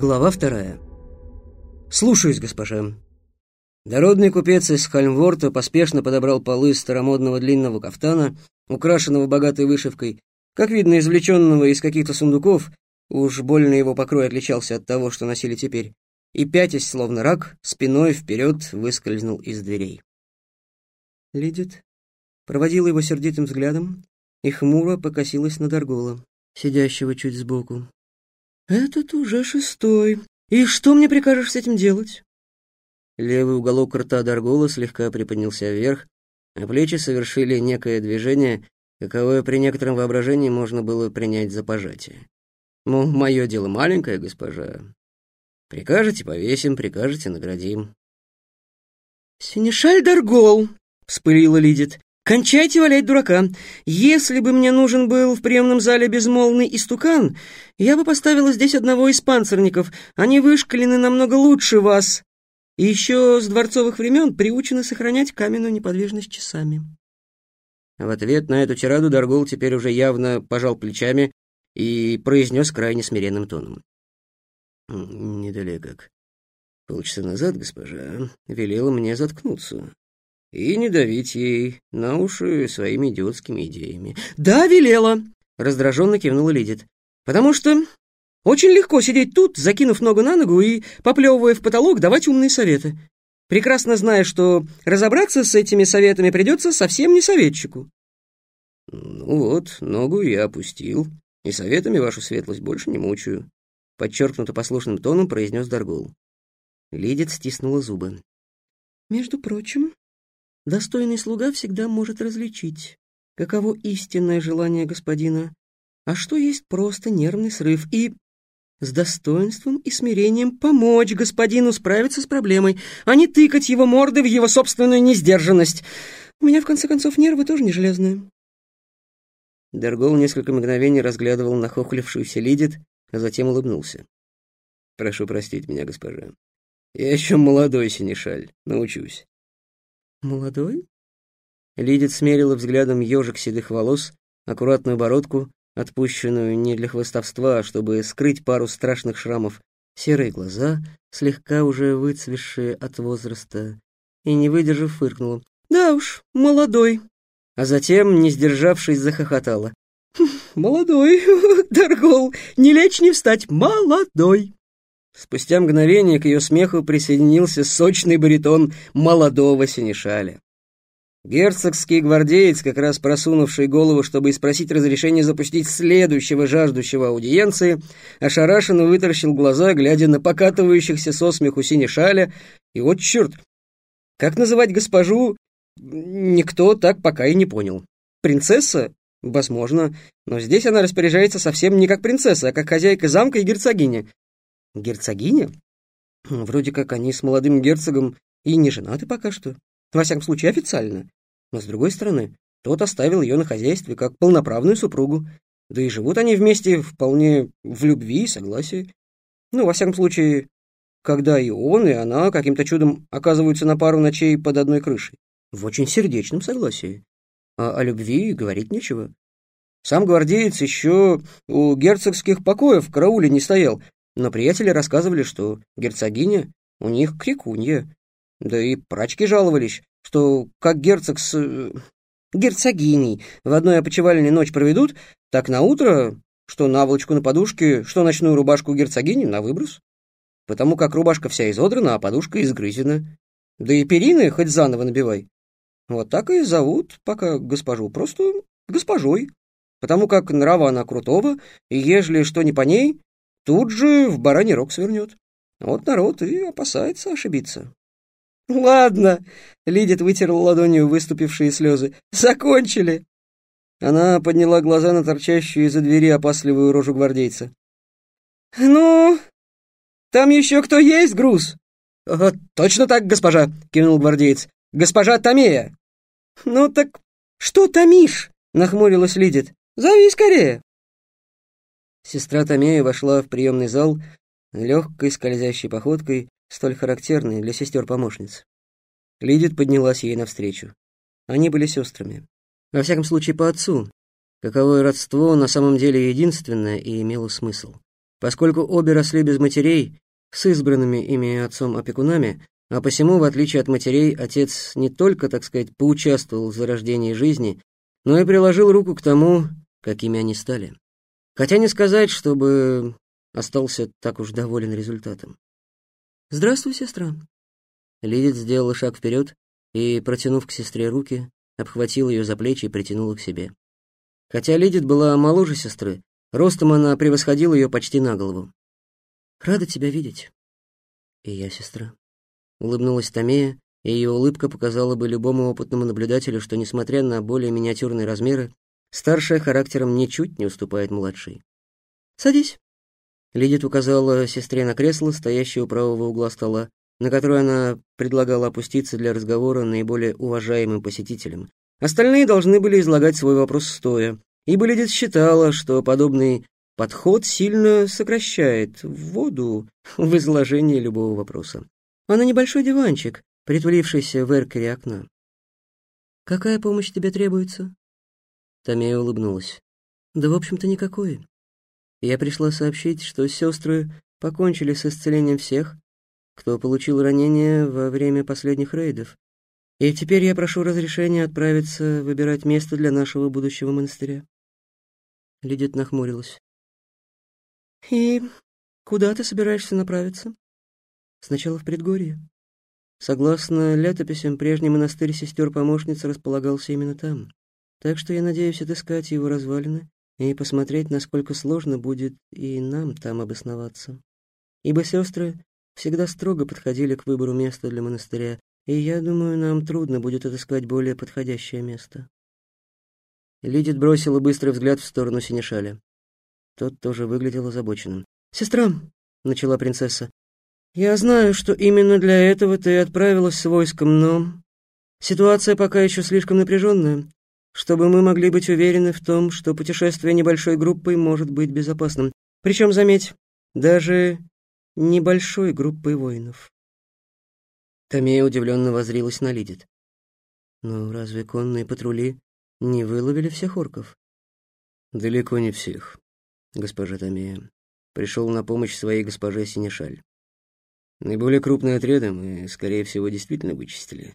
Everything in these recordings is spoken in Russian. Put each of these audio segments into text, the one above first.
Глава вторая. «Слушаюсь, госпожа». Дородный купец из Хальмворта поспешно подобрал полы старомодного длинного кафтана, украшенного богатой вышивкой, как видно, извлеченного из каких-то сундуков, уж больно его покрой отличался от того, что носили теперь, и, пятясь, словно рак, спиной вперед выскользнул из дверей. Лидит проводила его сердитым взглядом и хмуро покосилась на Даргола, сидящего чуть сбоку. «Этот уже шестой. И что мне прикажешь с этим делать?» Левый уголок рта Даргола слегка приподнялся вверх, а плечи совершили некое движение, каковое при некотором воображении можно было принять за пожатие. Мол, мое дело маленькое, госпожа. Прикажете — повесим, прикажете — наградим. «Синешаль Даргол!» — вспылила Лидит. «Кончайте валять дурака. Если бы мне нужен был в приемном зале безмолвный истукан, я бы поставила здесь одного из панцирников. Они вышкалены намного лучше вас. И еще с дворцовых времен приучены сохранять каменную неподвижность часами». В ответ на эту тираду Даргол теперь уже явно пожал плечами и произнес крайне смиренным тоном. «Недалеко как. Полчаса назад госпожа велела мне заткнуться и не давить ей на уши своими идиотскими идеями. «Да, велела!» — раздраженно кивнула Лидит. «Потому что очень легко сидеть тут, закинув ногу на ногу и, поплевывая в потолок, давать умные советы, прекрасно зная, что разобраться с этими советами придется совсем не советчику». «Ну вот, ногу я опустил, и советами вашу светлость больше не мучаю», — подчеркнуто послушным тоном произнес Даргул. Лидит стиснула зубы. «Между прочим, достойный слуга всегда может различить, каково истинное желание господина, а что есть просто нервный срыв, и с достоинством и смирением помочь господину справиться с проблемой, а не тыкать его мордой в его собственную несдержанность. У меня, в конце концов, нервы тоже не железные. Дергол несколько мгновений разглядывал нахохлившуюся Лидит, а затем улыбнулся. «Прошу простить меня, госпожа. Я еще молодой синешаль, научусь. «Молодой?» Лидит смерила взглядом ежик седых волос, аккуратную бородку, отпущенную не для хвостовства, а чтобы скрыть пару страшных шрамов, серые глаза, слегка уже выцвевшие от возраста, и, не выдержав, фыркнула. «Да уж, молодой!» А затем, не сдержавшись, захохотала. «Хм, «Молодой, Даргол, не лечь не встать, молодой!» Спустя мгновение к ее смеху присоединился сочный баритон молодого синешаля. Герцогский гвардеец, как раз просунувший голову, чтобы спросить разрешения запустить следующего жаждущего аудиенции, ошарашенно вытаращил глаза, глядя на покатывающихся со смеху синешаля, и вот черт, как называть госпожу, никто так пока и не понял. Принцесса? Возможно, но здесь она распоряжается совсем не как принцесса, а как хозяйка замка и герцогиня, Герцогиня? Вроде как они с молодым герцогом и не женаты пока что. Во всяком случае, официально. Но, с другой стороны, тот оставил ее на хозяйстве как полноправную супругу. Да и живут они вместе вполне в любви и согласии. Ну, во всяком случае, когда и он, и она каким-то чудом оказываются на пару ночей под одной крышей. В очень сердечном согласии. А о любви говорить нечего. Сам гвардеец еще у герцогских покоев в карауле не стоял, но приятели рассказывали, что герцогиня у них крикунья. Да и прачки жаловались, что как герцог с... Э, герцогиней в одной опочивальной ночь проведут, так на утро, что наволочку на подушке, что ночную рубашку герцогини на выброс. Потому как рубашка вся изодрана, а подушка изгрызена. Да и перины хоть заново набивай. Вот так и зовут пока госпожу, просто госпожой. Потому как нрава она крутого, и ежели что не по ней, тут же в бараний рог свернет. Вот народ и опасается ошибиться. «Ладно», — Лидит вытерла ладонью выступившие слезы, — «закончили». Она подняла глаза на торчащую из-за двери опасливую рожу гвардейца. «Ну, там еще кто есть, груз?» «Точно так, госпожа», — кивнул гвардеец. «Госпожа Томея». «Ну так что томишь?» — нахмурилась Лидит. «Зови скорее». Сестра Томея вошла в приемный зал легкой скользящей походкой, столь характерной для сестер-помощниц. Лидит поднялась ей навстречу. Они были сестрами. Во всяком случае, по отцу. Каковое родство на самом деле единственное и имело смысл. Поскольку обе росли без матерей, с избранными ими отцом-опекунами, а посему, в отличие от матерей, отец не только, так сказать, поучаствовал в зарождении жизни, но и приложил руку к тому, какими они стали. Хотя не сказать, чтобы остался так уж доволен результатом. «Здравствуй, сестра». Лидит сделала шаг вперед и, протянув к сестре руки, обхватил ее за плечи и притянула к себе. Хотя Лидит была моложе сестры, ростом она превосходила ее почти на голову. «Рада тебя видеть». «И я, сестра». Улыбнулась Томея, и ее улыбка показала бы любому опытному наблюдателю, что, несмотря на более миниатюрные размеры, старшая характером ничуть не уступает младшей. «Садись». Лидит указала сестре на кресло, стоящее у правого угла стола, на которое она предлагала опуститься для разговора наиболее уважаемым посетителям. Остальные должны были излагать свой вопрос стоя, ибо Лидит считала, что подобный подход сильно сокращает воду в изложении любого вопроса. А на небольшой диванчик, притулившийся в эркере окна. «Какая помощь тебе требуется?» Томея улыбнулась. «Да, в общем-то, никакой. Я пришла сообщить, что сестры покончили с исцелением всех, кто получил ранения во время последних рейдов. И теперь я прошу разрешения отправиться выбирать место для нашего будущего монастыря. Лидит нахмурилась. И куда ты собираешься направиться? Сначала в предгорье. Согласно летописям, прежний монастырь сестер-помощниц располагался именно там. Так что я надеюсь отыскать его развалины и посмотреть, насколько сложно будет и нам там обосноваться. Ибо сестры всегда строго подходили к выбору места для монастыря, и я думаю, нам трудно будет отыскать более подходящее место. Лидит бросила быстрый взгляд в сторону Синешаля. Тот тоже выглядел озабоченным. «Сестра», — начала принцесса, — «я знаю, что именно для этого ты отправилась с войском, но ситуация пока еще слишком напряженная, чтобы мы могли быть уверены в том, что путешествие небольшой группой может быть безопасным. Причем, заметь, даже небольшой группой воинов. Томея удивленно возрилась на Лидит. «Но разве конные патрули не выловили всех орков?» «Далеко не всех, госпожа Томея. Пришел на помощь своей госпоже Синешаль. Наиболее крупные отряды мы, скорее всего, действительно вычистили.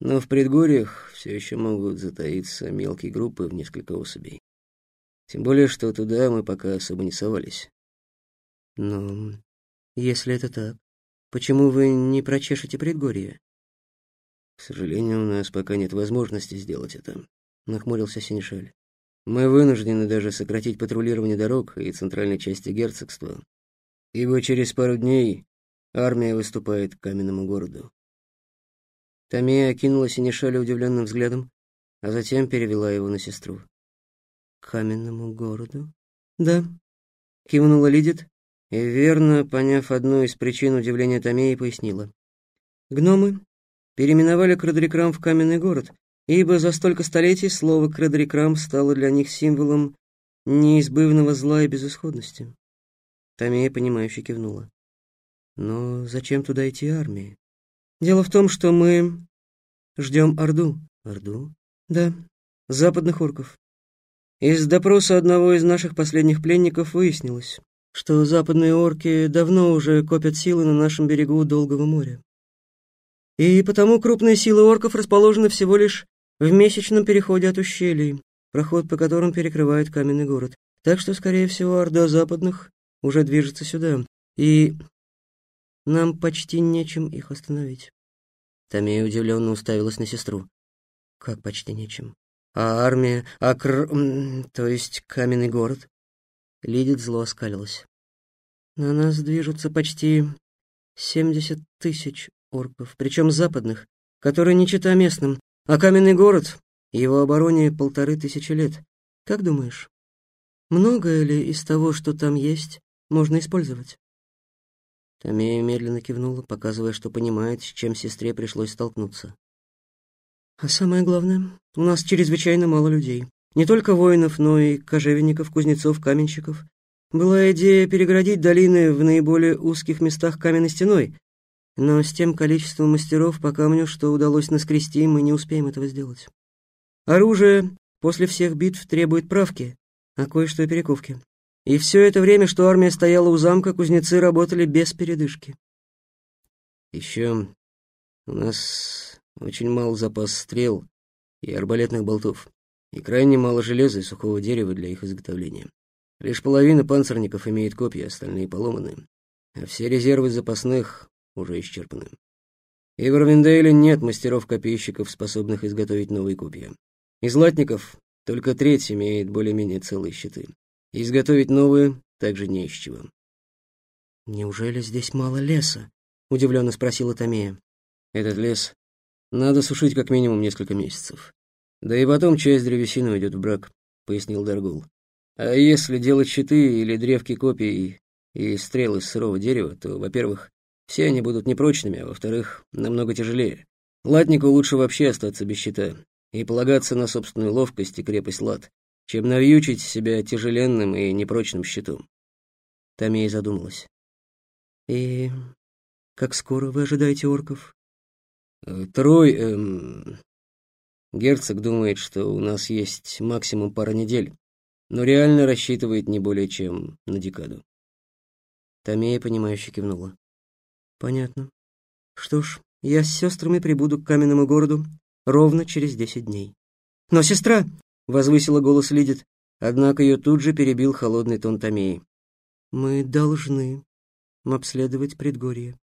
Но в предгорьях все еще могут затаиться мелкие группы в несколько особей. Тем более, что туда мы пока особо не совались. Но если это так, почему вы не прочешете предгорье? К сожалению, у нас пока нет возможности сделать это, нахмурился Синишель. Мы вынуждены даже сократить патрулирование дорог и центральной части герцогства, ибо через пару дней армия выступает к каменному городу. Томея окинула Синишеля удивленным взглядом, а затем перевела его на сестру. «К каменному городу?» «Да», — кивнула Лидит, и, верно поняв одну из причин удивления Томеи, пояснила. Гномы переименовали Крадрикрам в каменный город, ибо за столько столетий слово Крадрикрам стало для них символом неизбывного зла и безысходности. Томея, понимающе кивнула. Но зачем туда идти армии? Дело в том, что мы ждем Орду. Орду? Да, западных орков. Из допроса одного из наших последних пленников выяснилось, что западные орки давно уже копят силы на нашем берегу Долгого моря. И потому крупные силы орков расположены всего лишь в месячном переходе от ущелий, проход по которым перекрывает каменный город. Так что, скорее всего, орда западных уже движется сюда, и нам почти нечем их остановить. Томея удивленно уставилась на сестру. Как почти нечем? А армия, а кр... то есть каменный город? Лидит зло оскалилась. На нас движутся почти семьдесят тысяч орков, причем западных, которые не чита местным, а каменный город, его обороне полторы тысячи лет. Как думаешь, многое ли из того, что там есть, можно использовать? Томея медленно кивнула, показывая, что понимает, с чем сестре пришлось столкнуться. А самое главное, у нас чрезвычайно мало людей. Не только воинов, но и кожевенников, кузнецов, каменщиков. Была идея переградить долины в наиболее узких местах каменной стеной, но с тем количеством мастеров по камню, что удалось наскрести, мы не успеем этого сделать. Оружие после всех битв требует правки, а кое-что и перековки. И все это время, что армия стояла у замка, кузнецы работали без передышки. Еще у нас очень мал запас стрел и арбалетных болтов, и крайне мало железа и сухого дерева для их изготовления. Лишь половина панцирников имеет копья, остальные поломаны, а все резервы запасных уже исчерпаны. И в Равендейле нет мастеров-копейщиков, способных изготовить новые копья. Из латников только треть имеет более-менее целые щиты. Изготовить новые также не из чего. «Неужели здесь мало леса?» — удивленно спросила Томея. «Этот лес надо сушить как минимум несколько месяцев. Да и потом часть древесины уйдет в брак», — пояснил Даргул. «А если делать щиты или древки копий и стрелы из сырого дерева, то, во-первых, все они будут непрочными, а во-вторых, намного тяжелее. Латнику лучше вообще остаться без щита и полагаться на собственную ловкость и крепость лад, чем навьючить себя тяжеленным и непрочным щитом. Томей задумалась. «И как скоро вы ожидаете орков?» э, «Трой... Эм... Герцог думает, что у нас есть максимум пара недель, но реально рассчитывает не более чем на декаду». Томея, понимающе кивнула. Понятно. Что ж, я с сестрами прибуду к каменному городу ровно через десять дней. Но сестра, — возвысила голос Лидит, однако ее тут же перебил холодный тон Томеи. Мы должны обследовать предгорье.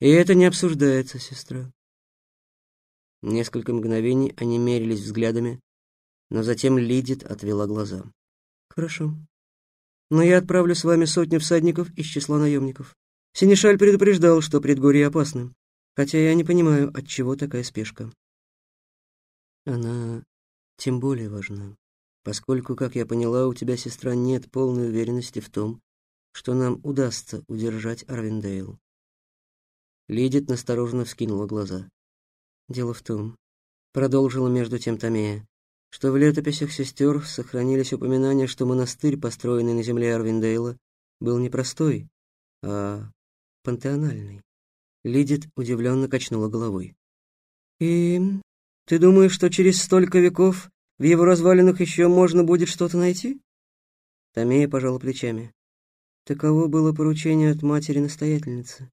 И это не обсуждается, сестра. Несколько мгновений они мерились взглядами, но затем Лидит отвела глаза. Хорошо. Но я отправлю с вами сотню всадников из числа наемников. Синишаль предупреждал, что предгорье опасно, хотя я не понимаю, от чего такая спешка. Она тем более важна, поскольку, как я поняла, у тебя, сестра, нет полной уверенности в том, что нам удастся удержать Арвиндейл. Лидит настороженно вскинула глаза. Дело в том, продолжила между тем Томея, что в летописях сестер сохранились упоминания, что монастырь, построенный на земле Арвиндейла, был не простой, а пантеональный. Лидит удивленно качнула головой. «И ты думаешь, что через столько веков в его развалинах еще можно будет что-то найти?» Томея пожала плечами. Таково было поручение от матери-настоятельницы.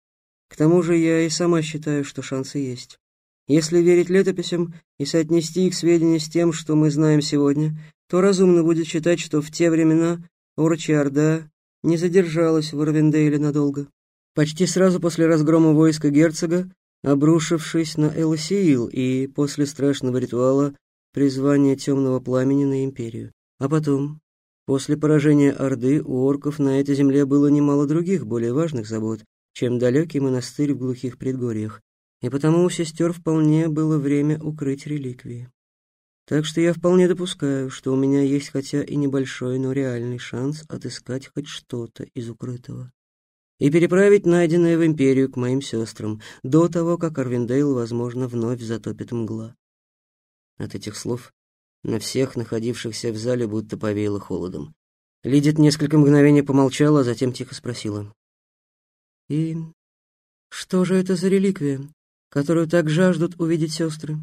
К тому же я и сама считаю, что шансы есть. Если верить летописям и соотнести их сведения с тем, что мы знаем сегодня, то разумно будет считать, что в те времена Орчи-Орда не задержалась в Равендейле надолго. Почти сразу после разгрома войска герцога, обрушившись на Элосиил и после страшного ритуала призвания темного пламени на империю. А потом, после поражения Орды, у орков на этой земле было немало других, более важных забот, чем далекий монастырь в глухих предгорьях, и потому у сестер вполне было время укрыть реликвии. Так что я вполне допускаю, что у меня есть хотя и небольшой, но реальный шанс отыскать хоть что-то из укрытого и переправить найденное в империю к моим сестрам до того, как Арвиндейл, возможно, вновь затопит мгла. От этих слов на всех находившихся в зале будто повеяло холодом. Лидит несколько мгновений помолчала, а затем тихо спросила. «И что же это за реликвия, которую так жаждут увидеть сестры?»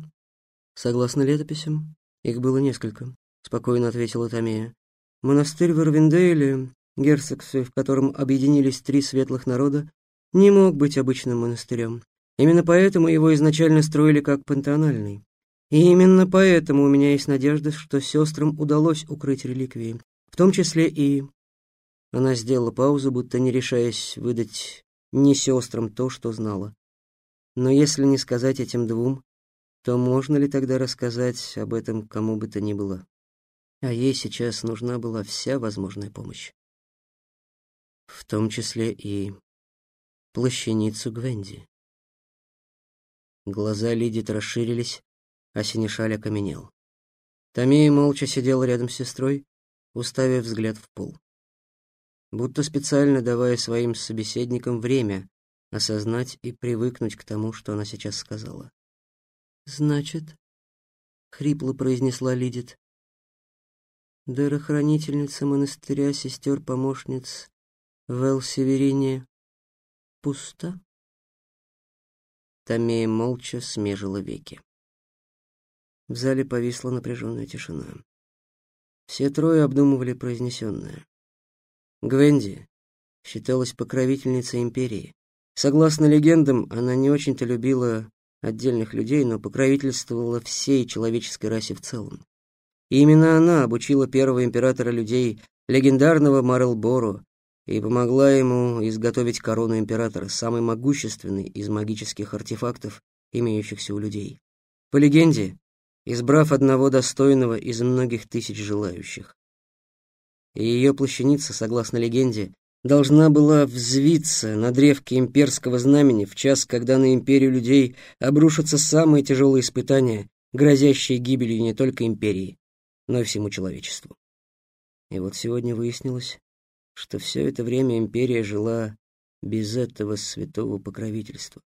«Согласно летописям, их было несколько», — спокойно ответила Томея. «Монастырь в Ирвиндейле герцогстве, в котором объединились три светлых народа, не мог быть обычным монастырем. Именно поэтому его изначально строили как пантеональный. И именно поэтому у меня есть надежда, что сестрам удалось укрыть реликвии, в том числе и... Она сделала паузу, будто не решаясь выдать не сестрам то, что знала. Но если не сказать этим двум, то можно ли тогда рассказать об этом кому бы то ни было? А ей сейчас нужна была вся возможная помощь в том числе и плащаницу Гвенди. Глаза Лидит расширились, а Синишаль окаменел. Томея молча сидел рядом с сестрой, уставив взгляд в пол. Будто специально давая своим собеседникам время осознать и привыкнуть к тому, что она сейчас сказала. «Значит», — хрипло произнесла Лидит, «дарохранительница монастыря сестер-помощниц в Эл-Северине пусто? Томея молча смежила веки. В зале повисла напряженная тишина. Все трое обдумывали произнесенное. Гвенди считалась покровительницей империи. Согласно легендам, она не очень-то любила отдельных людей, но покровительствовала всей человеческой расе в целом. И именно она обучила первого императора людей, легендарного Марлборо, и помогла ему изготовить корону императора, самый могущественный из магических артефактов, имеющихся у людей. По легенде, избрав одного достойного из многих тысяч желающих. И ее плащаница, согласно легенде, должна была взвиться на древке имперского знамени в час, когда на империю людей обрушатся самые тяжелые испытания, грозящие гибелью не только империи, но и всему человечеству. И вот сегодня выяснилось, что все это время империя жила без этого святого покровительства.